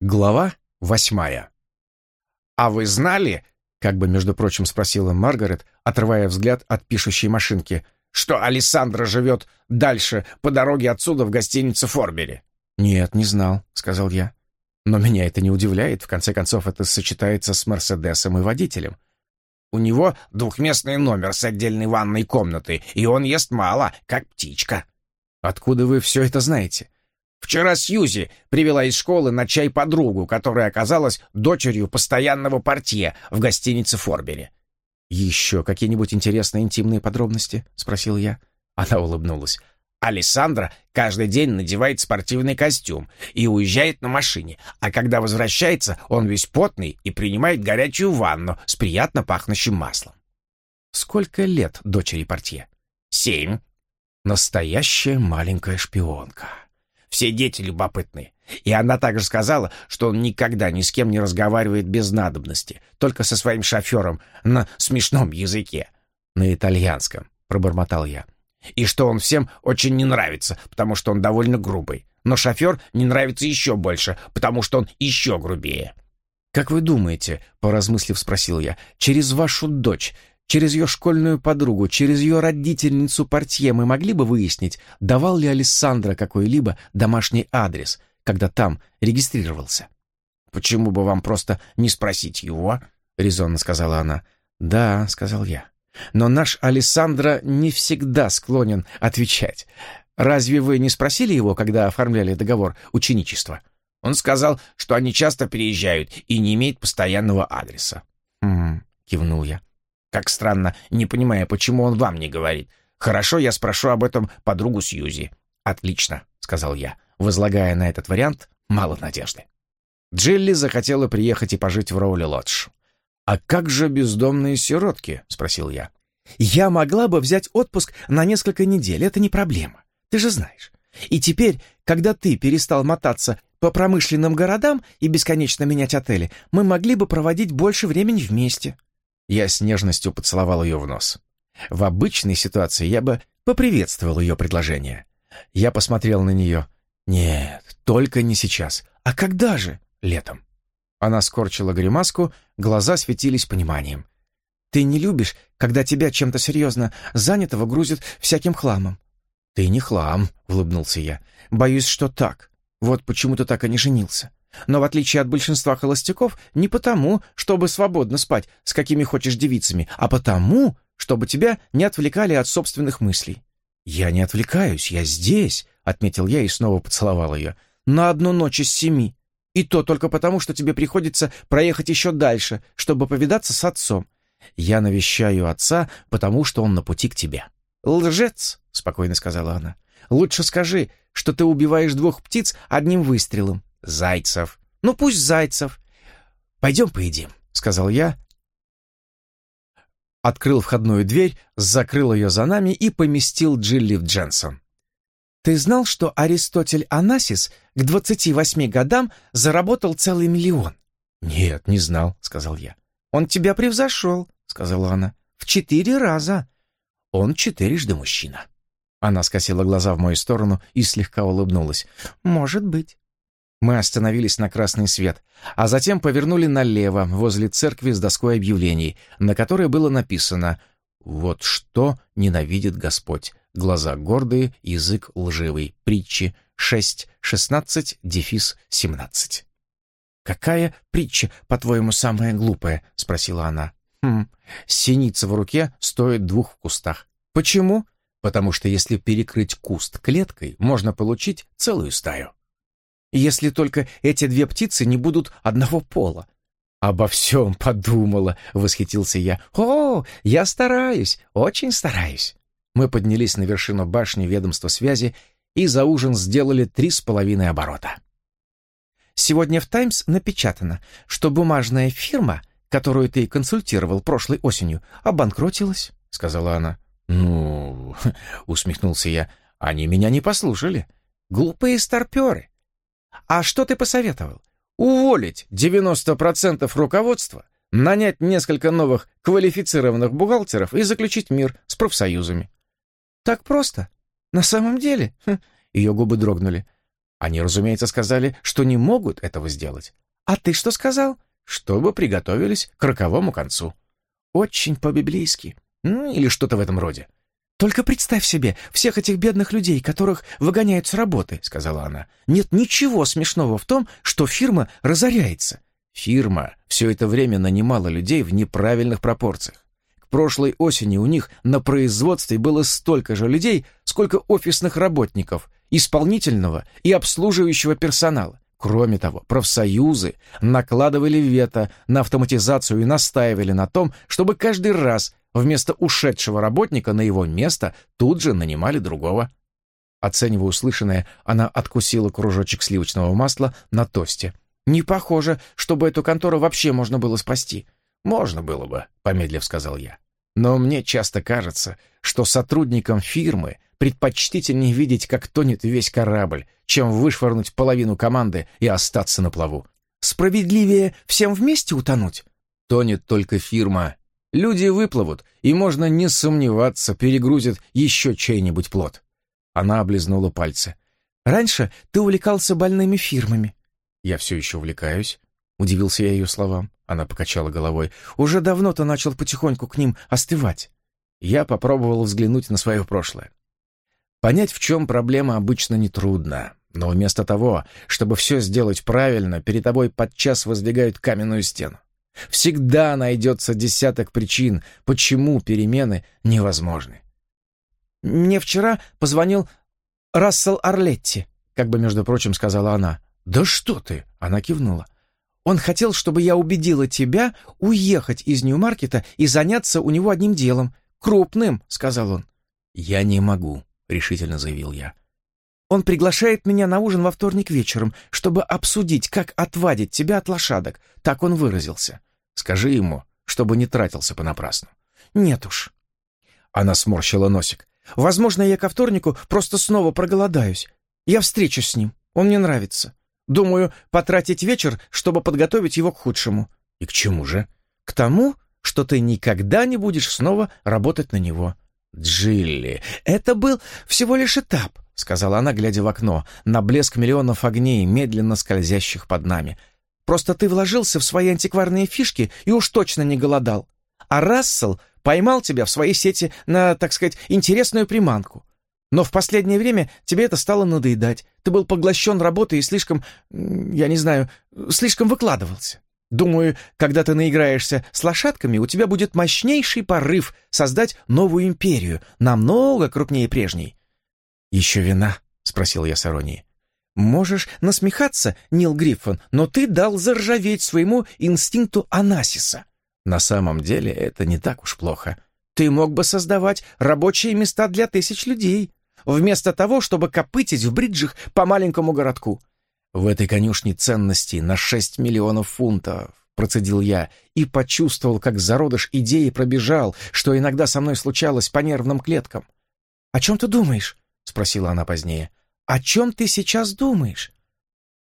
Глава восьмая. «А вы знали, — как бы, между прочим, спросила Маргарет, отрывая взгляд от пишущей машинки, — что Александра живет дальше, по дороге отсюда в гостинице Форбери?» «Нет, не знал», — сказал я. «Но меня это не удивляет. В конце концов, это сочетается с Мерседесом и водителем». «У него двухместный номер с отдельной ванной комнатой, и он ест мало, как птичка». «Откуда вы все это знаете?» Вчера Сьюзи привела из школы на чай подругу, которая оказалась дочерью постоянного портье в гостинице Форбери. «Еще какие-нибудь интересные интимные подробности?» — спросил я. Она улыбнулась. Александра каждый день надевает спортивный костюм и уезжает на машине, а когда возвращается, он весь потный и принимает горячую ванну с приятно пахнущим маслом. Сколько лет дочери портье? Семь. Настоящая маленькая шпионка. Все дети любопытны. И она также сказала, что он никогда ни с кем не разговаривает без надобности, только со своим шофером на смешном языке. На итальянском, пробормотал я. И что он всем очень не нравится, потому что он довольно грубый. Но шофер не нравится еще больше, потому что он еще грубее. «Как вы думаете, — поразмыслив спросил я, — через вашу дочь Через ее школьную подругу, через ее родительницу портье мы могли бы выяснить, давал ли Алессандро какой-либо домашний адрес, когда там регистрировался. «Почему бы вам просто не спросить его?» — резонно сказала она. «Да», — сказал я. «Но наш Алессандро не всегда склонен отвечать. Разве вы не спросили его, когда оформляли договор ученичества?» Он сказал, что они часто переезжают и не имеют постоянного адреса. «Хм», — кивнул я. Как странно, не понимая, почему он вам не говорит. Хорошо, я спрошу об этом подругу Сьюзи. Отлично, сказал я, возлагая на этот вариант мало надежды. Джилли захотела приехать и пожить в Роули-Лодж. «А как же бездомные сиротки?» — спросил я. «Я могла бы взять отпуск на несколько недель, это не проблема. Ты же знаешь. И теперь, когда ты перестал мотаться по промышленным городам и бесконечно менять отели, мы могли бы проводить больше времени вместе». Я с нежностью поцеловал ее в нос. В обычной ситуации я бы поприветствовал ее предложение. Я посмотрел на нее. «Нет, только не сейчас. А когда же? Летом». Она скорчила гримаску, глаза светились пониманием. «Ты не любишь, когда тебя чем-то серьезно занятого грузят всяким хламом?» «Ты не хлам», — улыбнулся я. «Боюсь, что так. Вот почему ты так и не женился. Но в отличие от большинства холостяков, не потому, чтобы свободно спать с какими хочешь девицами, а потому, чтобы тебя не отвлекали от собственных мыслей. «Я не отвлекаюсь, я здесь», — отметил я и снова поцеловал ее. «На одну ночь из семи. И то только потому, что тебе приходится проехать еще дальше, чтобы повидаться с отцом. Я навещаю отца, потому что он на пути к тебе». «Лжец», — спокойно сказала она. «Лучше скажи, что ты убиваешь двух птиц одним выстрелом. Зайцев. Ну, пусть Зайцев. Пойдем поедим, сказал я. Открыл входную дверь, закрыл ее за нами и поместил Джилли в Дженсон. Ты знал, что Аристотель Анасис к 28 годам заработал целый миллион? Нет, не знал, сказал я. Он тебя превзошел, сказала она. В четыре раза. Он четырежды мужчина. Она скосила глаза в мою сторону и слегка улыбнулась. «Может быть». Мы остановились на красный свет, а затем повернули налево, возле церкви с доской объявлений, на которой было написано «Вот что ненавидит Господь. Глаза гордые, язык лживый. Притчи 6, 16, дефис 17». «Какая притча, по-твоему, самая глупая?» — спросила она. «Хм, синица в руке стоит двух в кустах. Почему?» «Потому что если перекрыть куст клеткой, можно получить целую стаю» если только эти две птицы не будут одного пола. «Обо всем подумала», — восхитился я. «О, я стараюсь, очень стараюсь». Мы поднялись на вершину башни ведомства связи и за ужин сделали три с половиной оборота. Сегодня в «Таймс» напечатано, что бумажная фирма, которую ты консультировал прошлой осенью, обанкротилась, — сказала она. «Ну...» — усмехнулся я. «Они меня не послушали. Глупые старперы. А что ты посоветовал? Уволить 90% руководства, нанять несколько новых квалифицированных бухгалтеров и заключить мир с профсоюзами. Так просто? На самом деле? Хм, ее губы дрогнули. Они, разумеется, сказали, что не могут этого сделать. А ты что сказал? Чтобы приготовились к роковому концу. Очень по-библейски. Ну, или что-то в этом роде. «Только представь себе всех этих бедных людей, которых выгоняют с работы», — сказала она. «Нет ничего смешного в том, что фирма разоряется». Фирма все это время нанимала людей в неправильных пропорциях. К прошлой осени у них на производстве было столько же людей, сколько офисных работников, исполнительного и обслуживающего персонала. Кроме того, профсоюзы накладывали вето на автоматизацию и настаивали на том, чтобы каждый раз вместо ушедшего работника на его место тут же нанимали другого. Оценивая услышанное, она откусила кружочек сливочного масла на тосте. «Не похоже, чтобы эту контору вообще можно было спасти». «Можно было бы», — помедлив сказал я. «Но мне часто кажется, что сотрудникам фирмы предпочтительнее видеть, как тонет весь корабль, чем вышвырнуть половину команды и остаться на плаву. Справедливее всем вместе утонуть? Тонет только фирма. Люди выплывут, и можно не сомневаться, перегрузят еще чей-нибудь плод. Она облизнула пальцы. «Раньше ты увлекался больными фирмами». «Я все еще увлекаюсь», — удивился я ее словам. Она покачала головой. «Уже давно ты начал потихоньку к ним остывать». Я попробовал взглянуть на свое прошлое. Понять, в чем проблема, обычно нетрудно. Но вместо того, чтобы все сделать правильно, перед тобой подчас воздвигают каменную стену. Всегда найдется десяток причин, почему перемены невозможны. «Мне вчера позвонил Рассел Орлетти», как бы, между прочим, сказала она. «Да что ты!» — она кивнула. «Он хотел, чтобы я убедила тебя уехать из Нью-Маркета и заняться у него одним делом. Крупным», — сказал он. «Я не могу», решительно заявил я. Он приглашает меня на ужин во вторник вечером, чтобы обсудить, как отвадить тебя от лошадок. Так он выразился. Скажи ему, чтобы не тратился понапрасну. Нет уж. Она сморщила носик. Возможно, я ко вторнику просто снова проголодаюсь. Я встречусь с ним. Он мне нравится. Думаю, потратить вечер, чтобы подготовить его к худшему. И к чему же? К тому, что ты никогда не будешь снова работать на него. «Джилли, это был всего лишь этап», — сказала она, глядя в окно, на блеск миллионов огней, медленно скользящих под нами. «Просто ты вложился в свои антикварные фишки и уж точно не голодал. А Рассел поймал тебя в своей сети на, так сказать, интересную приманку. Но в последнее время тебе это стало надоедать. Ты был поглощен работой и слишком, я не знаю, слишком выкладывался. Думаю, когда ты наиграешься с лошадками, у тебя будет мощнейший порыв создать новую империю, намного крупнее прежней. «Еще вина?» — спросил я с иронией. «Можешь насмехаться, Нил Гриффин, но ты дал заржаветь своему инстинкту Анасиса. На самом деле это не так уж плохо. Ты мог бы создавать рабочие места для тысяч людей, вместо того, чтобы копытить в бриджах по маленькому городку. В этой конюшне ценности на шесть миллионов фунтов, процедил я и почувствовал, как зародыш идеи пробежал, что иногда со мной случалось по нервным клеткам. «О чем ты думаешь?» — спросила она позднее. «О чем ты сейчас думаешь?»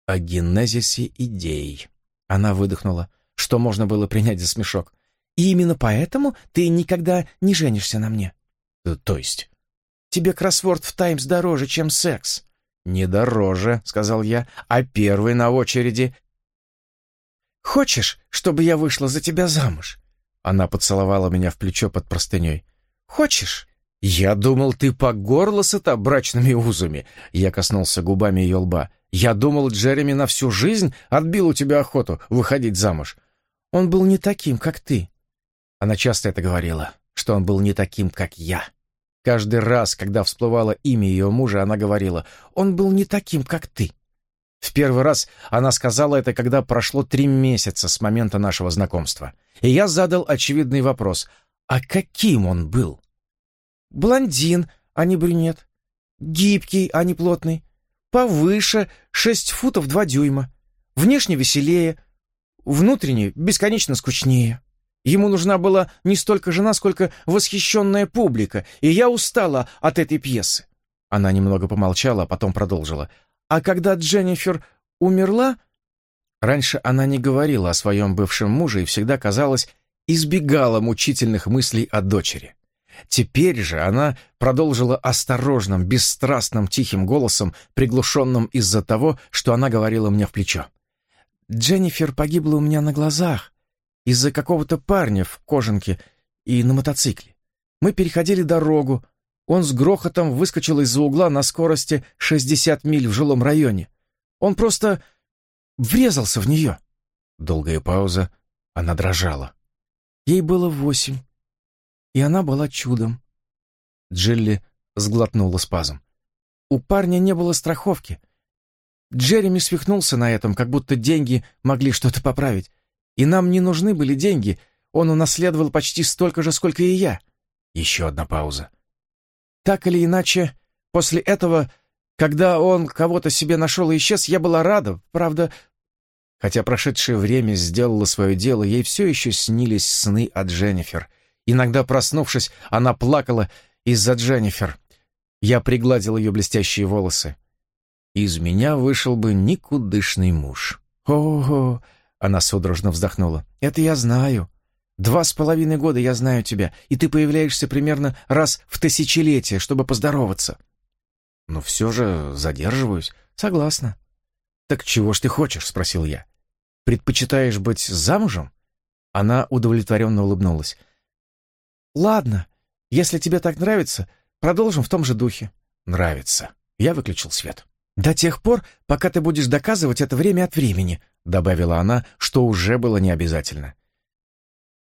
«О генезисе идей». Она выдохнула, что можно было принять за смешок. «И именно поэтому ты никогда не женишься на мне?» «То есть?» «Тебе кроссворд в «Таймс» дороже, чем секс». «Не дороже», — сказал я, — «а первый на очереди». «Хочешь, чтобы я вышла за тебя замуж?» Она поцеловала меня в плечо под простыней. «Хочешь?» «Я думал, ты по горло сыта брачными узами». Я коснулся губами ее лба. «Я думал, Джереми на всю жизнь отбил у тебя охоту выходить замуж». «Он был не таким, как ты». Она часто это говорила, что он был не таким, как я. Каждый раз, когда всплывало имя ее мужа, она говорила, «Он был не таким, как ты». В первый раз она сказала это, когда прошло три месяца с момента нашего знакомства. И я задал очевидный вопрос, а каким он был? Блондин, а не брюнет. Гибкий, а не плотный. Повыше, шесть футов два дюйма. Внешне веселее, внутренне бесконечно скучнее. Ему нужна была не столько жена, сколько восхищенная публика, и я устала от этой пьесы. Она немного помолчала, а потом продолжила. А когда Дженнифер умерла... Раньше она не говорила о своем бывшем муже и всегда, казалось, избегала мучительных мыслей о дочери. Теперь же она продолжила осторожным, бесстрастным, тихим голосом, приглушенным из-за того, что она говорила мне в плечо. «Дженнифер погибла у меня на глазах из-за какого-то парня в кожанке и на мотоцикле. Мы переходили дорогу, он с грохотом выскочил из-за угла на скорости 60 миль в жилом районе. Он просто врезался в нее». Долгая пауза, она дрожала. Ей было восемь и она была чудом. Джилли сглотнула спазм. У парня не было страховки. Джереми свихнулся на этом, как будто деньги могли что-то поправить. И нам не нужны были деньги, он унаследовал почти столько же, сколько и я. Еще одна пауза. Так или иначе, после этого, когда он кого-то себе нашел и исчез, я была рада, правда... Хотя прошедшее время сделало свое дело, ей все еще снились сны о Дженнифер — Иногда, проснувшись, она плакала из-за Дженнифер. Я пригладил ее блестящие волосы. Из меня вышел бы никудышный муж. «О-о-о!» — она судорожно вздохнула. «Это я знаю. Два с половиной года я знаю тебя, и ты появляешься примерно раз в тысячелетие, чтобы поздороваться». «Но все же задерживаюсь». «Согласна». «Так чего ж ты хочешь?» — спросил я. «Предпочитаешь быть замужем?» Она удовлетворенно улыбнулась. «Ладно, если тебе так нравится, продолжим в том же духе». «Нравится». Я выключил свет. «До тех пор, пока ты будешь доказывать это время от времени», добавила она, что уже было необязательно.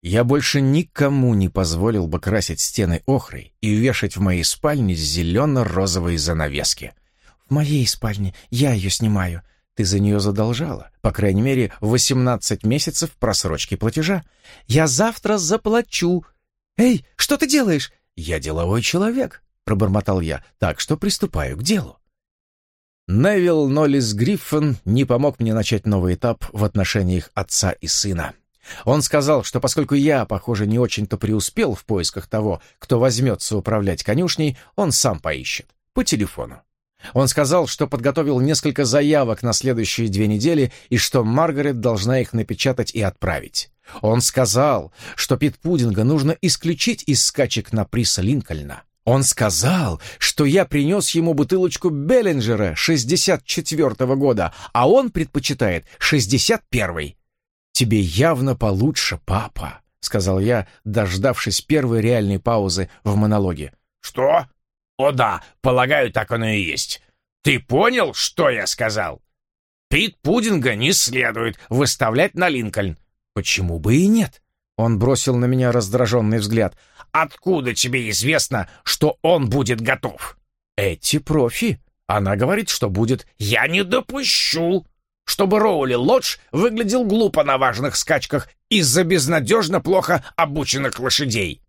Я больше никому не позволил бы красить стены охрой и вешать в моей спальне зелено-розовые занавески. «В моей спальне. Я ее снимаю. Ты за нее задолжала. По крайней мере, 18 месяцев просрочки платежа. Я завтра заплачу», «Эй, что ты делаешь?» «Я деловой человек», — пробормотал я, «так что приступаю к делу». Невил Ноллис Гриффин не помог мне начать новый этап в отношениях отца и сына. Он сказал, что поскольку я, похоже, не очень-то преуспел в поисках того, кто возьмется управлять конюшней, он сам поищет. По телефону. Он сказал, что подготовил несколько заявок на следующие две недели и что Маргарет должна их напечатать и отправить. Он сказал, что Пит Пудинга нужно исключить из скачек на приз Линкольна. Он сказал, что я принес ему бутылочку Беллинджера 64-го года, а он предпочитает 61-й. «Тебе явно получше, папа», — сказал я, дождавшись первой реальной паузы в монологе. «Что? О да, полагаю, так оно и есть. Ты понял, что я сказал? Пит Пудинга не следует выставлять на Линкольн. «Почему бы и нет?» Он бросил на меня раздраженный взгляд. «Откуда тебе известно, что он будет готов?» «Эти профи. Она говорит, что будет...» «Я не допущу, чтобы Роули Лодж выглядел глупо на важных скачках из-за безнадежно плохо обученных лошадей».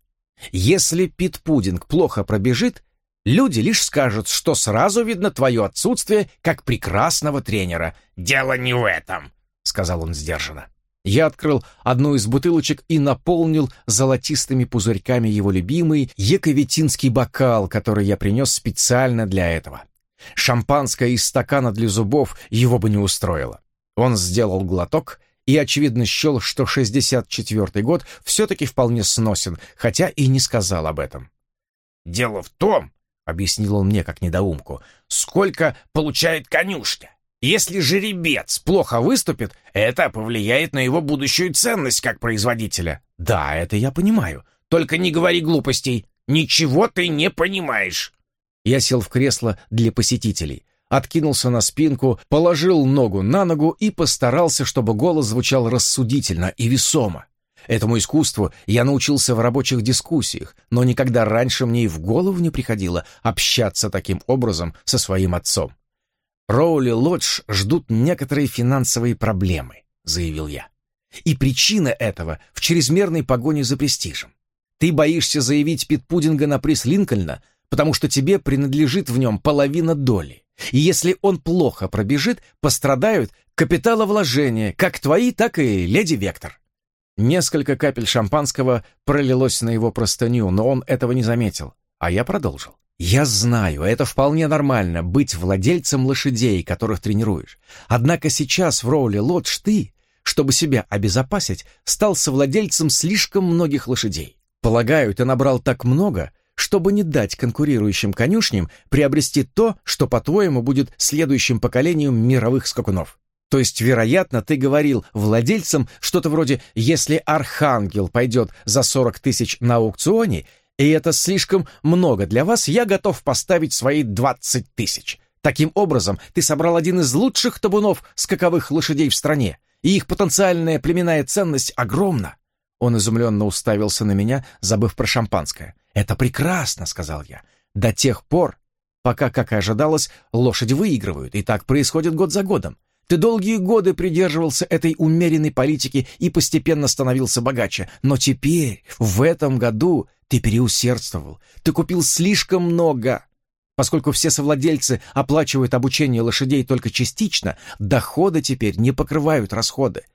«Если Пит Пудинг плохо пробежит, люди лишь скажут, что сразу видно твое отсутствие как прекрасного тренера». «Дело не в этом», — сказал он сдержанно. Я открыл одну из бутылочек и наполнил золотистыми пузырьками его любимый яковитинский бокал, который я принес специально для этого. Шампанское из стакана для зубов его бы не устроило. Он сделал глоток и, очевидно, счел, что 64-й год все-таки вполне сносен, хотя и не сказал об этом. «Дело в том, — объяснил он мне как недоумку, — сколько получает конюшня. Если жеребец плохо выступит, это повлияет на его будущую ценность как производителя. Да, это я понимаю. Только не говори глупостей. Ничего ты не понимаешь. Я сел в кресло для посетителей, откинулся на спинку, положил ногу на ногу и постарался, чтобы голос звучал рассудительно и весомо. Этому искусству я научился в рабочих дискуссиях, но никогда раньше мне и в голову не приходило общаться таким образом со своим отцом. Роули Лодж ждут некоторые финансовые проблемы», — заявил я. «И причина этого в чрезмерной погоне за престижем. Ты боишься заявить Питпудинга на приз Линкольна, потому что тебе принадлежит в нем половина доли. И если он плохо пробежит, пострадают капиталовложения, как твои, так и леди Вектор». Несколько капель шампанского пролилось на его простыню, но он этого не заметил, а я продолжил. Я знаю, это вполне нормально, быть владельцем лошадей, которых тренируешь. Однако сейчас в Роули Лодж ты, чтобы себя обезопасить, стал совладельцем слишком многих лошадей. Полагаю, ты набрал так много, чтобы не дать конкурирующим конюшням приобрести то, что, по-твоему, будет следующим поколением мировых скакунов. То есть, вероятно, ты говорил владельцам что-то вроде «если Архангел пойдет за 40 тысяч на аукционе, и это слишком много для вас, я готов поставить свои 20 тысяч». Таким образом, ты собрал один из лучших табунов скаковых лошадей в стране, и их потенциальная племенная ценность огромна. Он изумленно уставился на меня, забыв про шампанское. «Это прекрасно», — сказал я. «До тех пор, пока, как и ожидалось, лошади выигрывают, и так происходит год за годом. Ты долгие годы придерживался этой умеренной политики и постепенно становился богаче. Но теперь, в этом году, ты переусердствовал. Ты купил слишком много. Поскольку все совладельцы оплачивают обучение лошадей только частично, доходы теперь не покрывают расходы.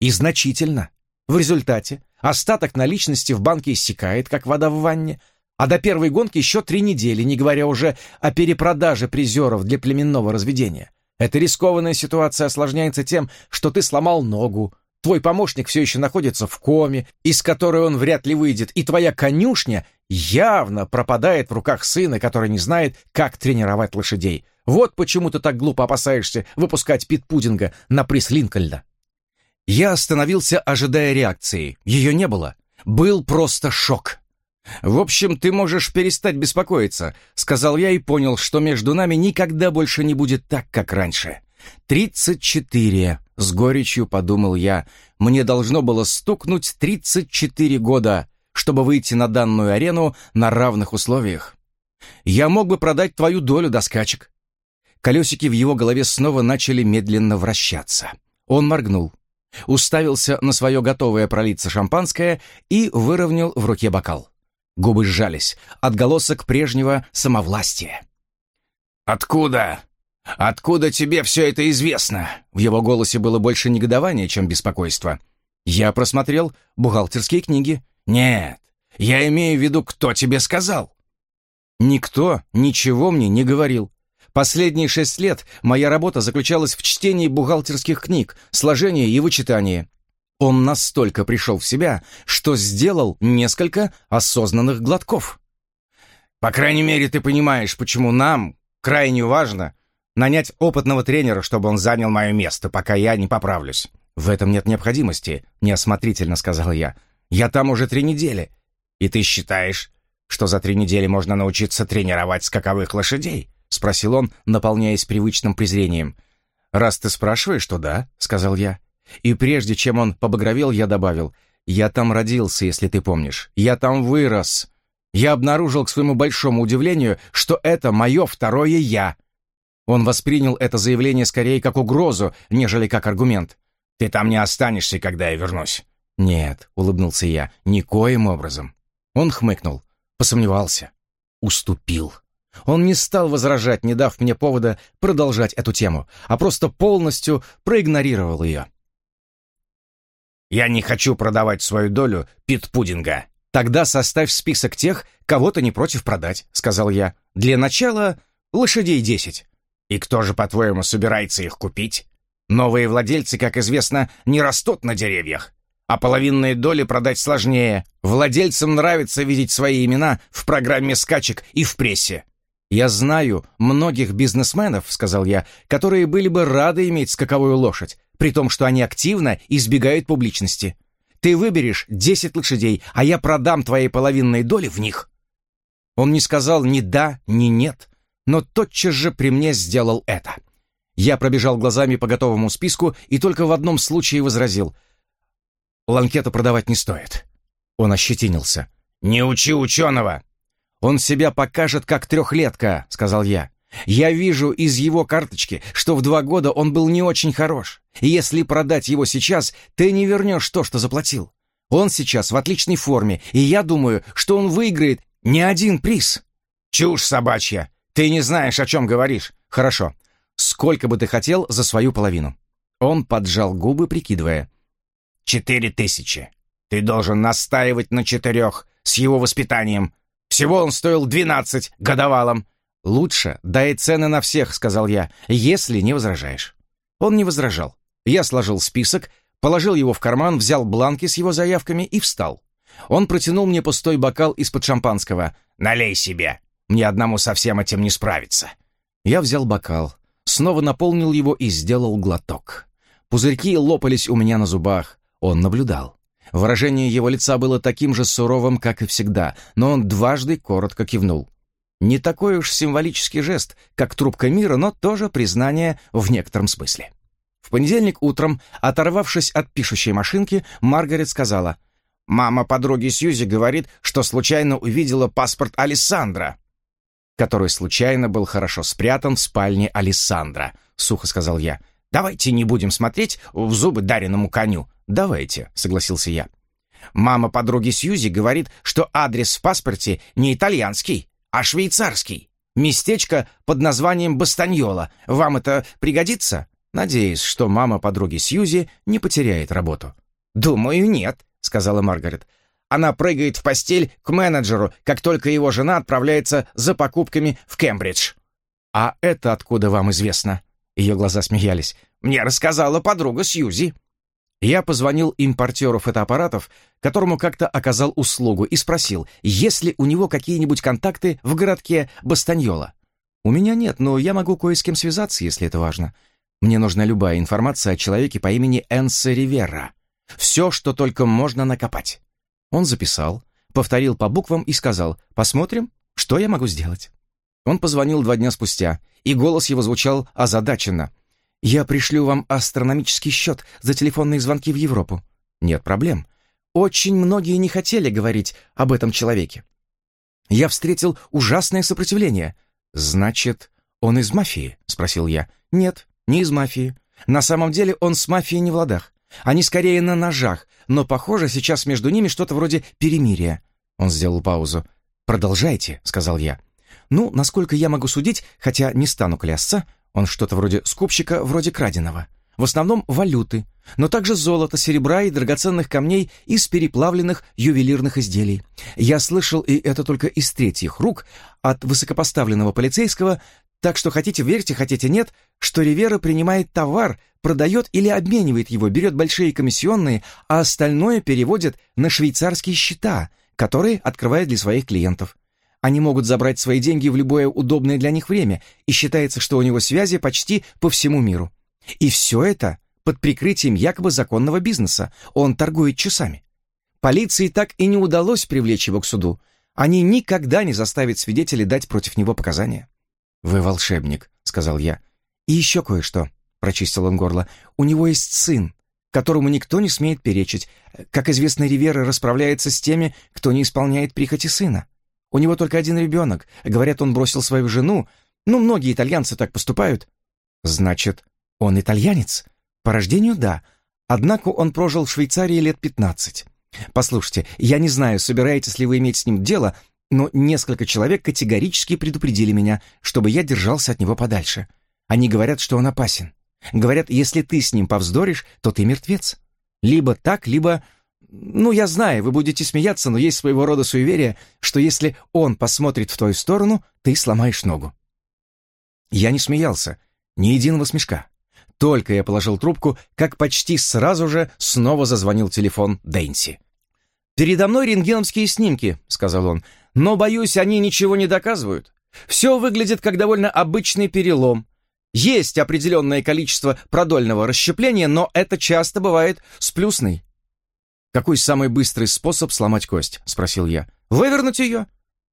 И значительно. В результате остаток наличности в банке иссякает, как вода в ванне, а до первой гонки еще три недели, не говоря уже о перепродаже призеров для племенного разведения. Эта рискованная ситуация осложняется тем, что ты сломал ногу, твой помощник все еще находится в коме, из которой он вряд ли выйдет, и твоя конюшня явно пропадает в руках сына, который не знает, как тренировать лошадей. Вот почему ты так глупо опасаешься выпускать Пит-пудинга на приз Линкольна. Я остановился, ожидая реакции. Ее не было. Был просто шок. «В общем, ты можешь перестать беспокоиться», — сказал я и понял, что между нами никогда больше не будет так, как раньше. «Тридцать четыре», — с горечью подумал я. «Мне должно было стукнуть тридцать четыре года, чтобы выйти на данную арену на равных условиях. Я мог бы продать твою долю до скачек». Колесики в его голове снова начали медленно вращаться. Он моргнул, уставился на свое готовое пролиться шампанское и выровнял в руке бокал. Губы сжались, отголосок прежнего самовластия. «Откуда? Откуда тебе все это известно?» В его голосе было больше негодования, чем беспокойства. «Я просмотрел бухгалтерские книги». «Нет, я имею в виду, кто тебе сказал?» «Никто ничего мне не говорил. Последние шесть лет моя работа заключалась в чтении бухгалтерских книг, сложении и вычитании. Он настолько пришел в себя, что сделал несколько осознанных глотков. «По крайней мере, ты понимаешь, почему нам крайне важно нанять опытного тренера, чтобы он занял мое место, пока я не поправлюсь». «В этом нет необходимости», — неосмотрительно сказал я. «Я там уже три недели». «И ты считаешь, что за три недели можно научиться тренировать скаковых лошадей?» — спросил он, наполняясь привычным презрением. «Раз ты спрашиваешь, то да», — сказал я. И прежде чем он побагровел, я добавил, «Я там родился, если ты помнишь. Я там вырос. Я обнаружил, к своему большому удивлению, что это мое второе «я». Он воспринял это заявление скорее как угрозу, нежели как аргумент. «Ты там не останешься, когда я вернусь». «Нет», — улыбнулся я, — «никоим образом». Он хмыкнул, посомневался, уступил. Он не стал возражать, не дав мне повода продолжать эту тему, а просто полностью проигнорировал ее. Я не хочу продавать свою долю Пит-пудинга. Тогда составь список тех, кого ты не против продать, сказал я. Для начала лошадей десять. И кто же, по-твоему, собирается их купить? Новые владельцы, как известно, не растут на деревьях. А половинные доли продать сложнее. Владельцам нравится видеть свои имена в программе скачек и в прессе. «Я знаю многих бизнесменов», — сказал я, «которые были бы рады иметь скаковую лошадь, при том, что они активно избегают публичности. Ты выберешь десять лошадей, а я продам твоей половинной доли в них». Он не сказал ни да, ни нет, но тотчас же при мне сделал это. Я пробежал глазами по готовому списку и только в одном случае возразил. «Ланкету продавать не стоит». Он ощетинился. «Не учи ученого!» «Он себя покажет как трехлетка», — сказал я. Я вижу из его карточки, что в два года он был не очень хорош. И если продать его сейчас, ты не вернешь то, что заплатил. Он сейчас в отличной форме, и я думаю, что он выиграет не один приз. Чушь собачья. Ты не знаешь, о чем говоришь. Хорошо. Сколько бы ты хотел за свою половину? Он поджал губы, прикидывая. Четыре тысячи. Ты должен настаивать на четырех с его воспитанием. Всего он стоил двенадцать годовалом. «Лучше дай цены на всех», — сказал я, — «если не возражаешь». Он не возражал. Я сложил список, положил его в карман, взял бланки с его заявками и встал. Он протянул мне пустой бокал из-под шампанского. «Налей себе. Мне одному совсем этим не справиться». Я взял бокал, снова наполнил его и сделал глоток. Пузырьки лопались у меня на зубах. Он наблюдал. Выражение его лица было таким же суровым, как и всегда, но он дважды коротко кивнул. Не такой уж символический жест, как трубка мира, но тоже признание в некотором смысле. В понедельник утром, оторвавшись от пишущей машинки, Маргарет сказала, «Мама подруги Сьюзи говорит, что случайно увидела паспорт Алессандра» который случайно был хорошо спрятан в спальне Алессандра, сухо сказал я. «Давайте не будем смотреть в зубы дареному коню». «Давайте», — согласился я. «Мама подруги Сьюзи говорит, что адрес в паспорте не итальянский, а швейцарский. Местечко под названием Бастаньола. Вам это пригодится?» Надеюсь, что мама подруги Сьюзи не потеряет работу. «Думаю, нет», — сказала Маргарет. Она прыгает в постель к менеджеру, как только его жена отправляется за покупками в Кембридж. «А это откуда вам известно?» Ее глаза смеялись. «Мне рассказала подруга Сьюзи». Я позвонил импортеру фотоаппаратов, которому как-то оказал услугу, и спросил, есть ли у него какие-нибудь контакты в городке Бастаньола. «У меня нет, но я могу кое с кем связаться, если это важно. Мне нужна любая информация о человеке по имени Энсе Ривера. Все, что только можно накопать». Он записал, повторил по буквам и сказал «Посмотрим, что я могу сделать». Он позвонил два дня спустя, и голос его звучал озадаченно. «Я пришлю вам астрономический счет за телефонные звонки в Европу». «Нет проблем. Очень многие не хотели говорить об этом человеке. Я встретил ужасное сопротивление. Значит, он из мафии?» — спросил я. «Нет, не из мафии. На самом деле он с мафией не в ладах. Они скорее на ножах, но, похоже, сейчас между ними что-то вроде перемирия». Он сделал паузу. «Продолжайте», — сказал я. «Ну, насколько я могу судить, хотя не стану клясться, он что-то вроде скупщика, вроде краденого. В основном валюты, но также золото, серебра и драгоценных камней из переплавленных ювелирных изделий. Я слышал, и это только из третьих рук, от высокопоставленного полицейского, так что хотите верьте, хотите нет, что Ривера принимает товар, продает или обменивает его, берет большие комиссионные, а остальное переводит на швейцарские счета, которые открывает для своих клиентов. Они могут забрать свои деньги в любое удобное для них время, и считается, что у него связи почти по всему миру. И все это под прикрытием якобы законного бизнеса. Он торгует часами. Полиции так и не удалось привлечь его к суду. Они никогда не заставят свидетелей дать против него показания. «Вы волшебник», — сказал я. «И еще кое-что», — прочистил он горло. «У него есть сын, которому никто не смеет перечить. Как известно, Ривера расправляется с теми, кто не исполняет прихоти сына. У него только один ребенок. Говорят, он бросил свою жену. Ну, многие итальянцы так поступают». «Значит, он итальянец?» «По рождению, да. Однако он прожил в Швейцарии лет пятнадцать. Послушайте, я не знаю, собираетесь ли вы иметь с ним дело, но несколько человек категорически предупредили меня, чтобы я держался от него подальше. Они говорят, что он опасен. Говорят, если ты с ним повздоришь, то ты мертвец. Либо так, либо... Ну, я знаю, вы будете смеяться, но есть своего рода суеверие, что если он посмотрит в твою сторону, ты сломаешь ногу. Я не смеялся, ни единого смешка. Только я положил трубку, как почти сразу же снова зазвонил телефон Дэнси. «Передо мной рентгеновские снимки», — сказал он но, боюсь, они ничего не доказывают. Все выглядит как довольно обычный перелом. Есть определенное количество продольного расщепления, но это часто бывает с плюсной. «Какой самый быстрый способ сломать кость?» — спросил я. «Вывернуть ее?»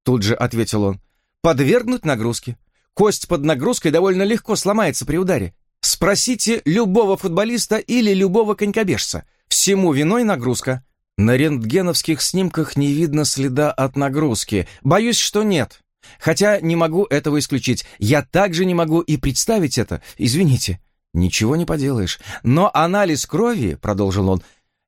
Тут же ответил он. «Подвергнуть нагрузке. Кость под нагрузкой довольно легко сломается при ударе. Спросите любого футболиста или любого конькобежца. Всему виной нагрузка. На рентгеновских снимках не видно следа от нагрузки. Боюсь, что нет. Хотя не могу этого исключить. Я также не могу и представить это. Извините. Ничего не поделаешь. Но анализ крови, продолжил он,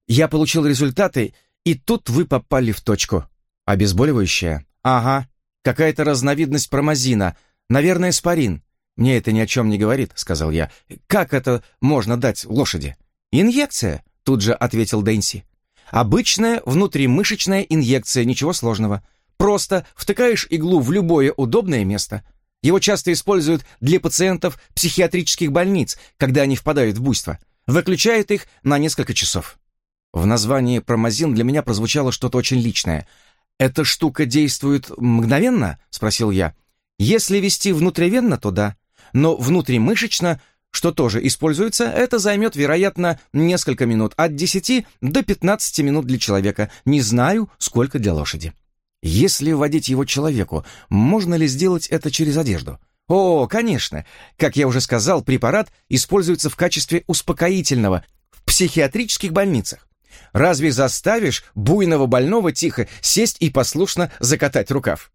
я получил результаты, и тут вы попали в точку. Обезболивающее? Ага. Какая-то разновидность промазина. Наверное, спарин. Мне это ни о чем не говорит, сказал я. Как это можно дать лошади? Инъекция, тут же ответил Дэнси. Обычная внутримышечная инъекция, ничего сложного. Просто втыкаешь иглу в любое удобное место. Его часто используют для пациентов психиатрических больниц, когда они впадают в буйство. Выключают их на несколько часов. В названии промазин для меня прозвучало что-то очень личное. «Эта штука действует мгновенно?» — спросил я. «Если вести внутривенно, то да. Но внутримышечно, что тоже используется, это займет, вероятно, несколько минут, от 10 до 15 минут для человека. Не знаю, сколько для лошади». Если вводить его человеку, можно ли сделать это через одежду? О, конечно. Как я уже сказал, препарат используется в качестве успокоительного в психиатрических больницах. Разве заставишь буйного больного тихо сесть и послушно закатать рукав?